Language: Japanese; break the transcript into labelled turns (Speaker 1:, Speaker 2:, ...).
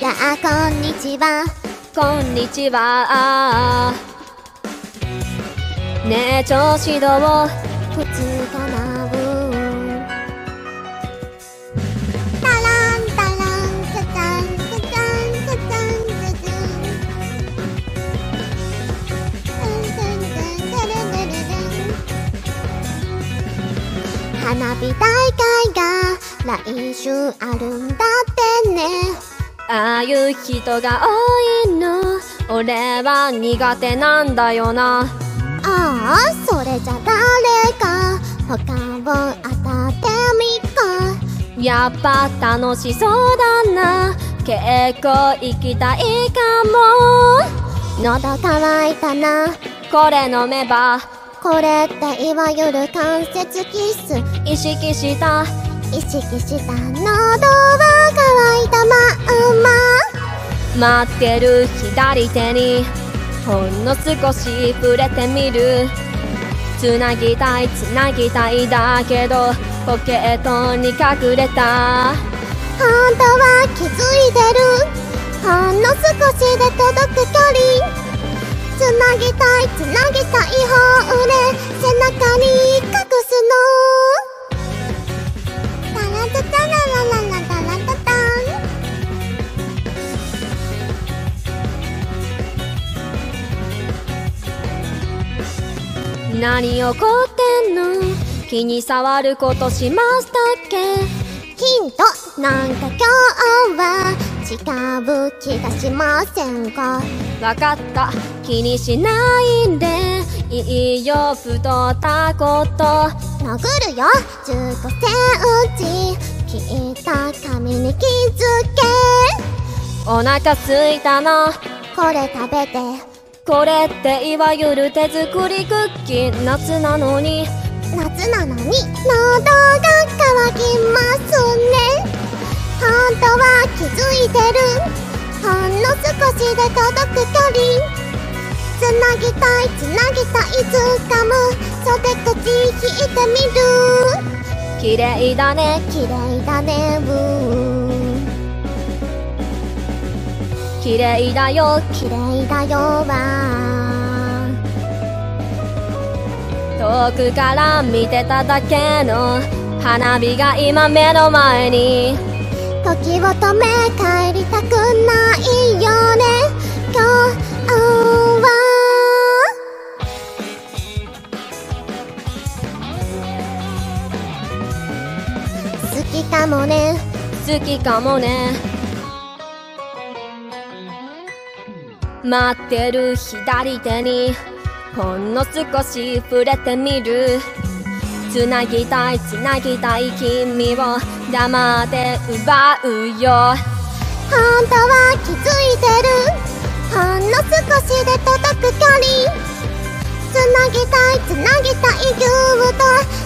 Speaker 1: やあこんにちは。
Speaker 2: こんにちは。ねえ調子どう？
Speaker 1: 普通かな？うタランタランタタンタタンタタンタタンタンタンタルルルルン花火大会が来週あるんだってね
Speaker 2: ああいう人が多いの。俺は苦手なんだよな。
Speaker 1: ああそれじゃ誰か。他を当たってみっか。
Speaker 2: やっぱ楽しそうだな。結構行きたいかも。
Speaker 1: 喉乾いたな。
Speaker 2: これ飲めば。
Speaker 1: これっていわゆる関節キス。
Speaker 2: 意識した。
Speaker 1: 意識した。喉はまんま。
Speaker 2: 待ってる左手にほんの少し触れてみる。つなぎたいつなぎたいだけどポケットに隠れた。
Speaker 1: 本当は気づいてる。ほんの少しで届く距離。つなぎたいつなぎたい方で背中に隠すの。
Speaker 2: 何起こってんの？気に障ることしましたっけ？
Speaker 1: ヒントなんか今日は？違う気がしませんか？
Speaker 2: わかった。気にしないんで。いいよ太ったこと。
Speaker 1: 殴るよ15センチ。切った髪に気づけ。
Speaker 2: お腹すいたな
Speaker 1: けこれ食べて。
Speaker 2: これっていわゆる手作りクッキー夏なのに。
Speaker 1: 夏なのに喉が渇きますね。本当は気づいてる。ほんの少しで届く距離。つなぎたいつなぎたいつかむ。袖口引いてみる。
Speaker 2: 綺麗だね。
Speaker 1: 綺麗だね。うー
Speaker 2: 綺麗だよ。
Speaker 1: 綺麗だよわ。
Speaker 2: 遠くから見てただけの花火が今目の前に。
Speaker 1: 時を止め帰りたくないよね。今日は。好きかもね。
Speaker 2: 好きかもね待ってる左手に。ほんの少し触れてみる。つなぎたいつなぎたい君を。黙って奪うよ。
Speaker 1: 本当は気づいてる。ほんの少しで届く距離。つなぎたいつなぎたいぎゅーと。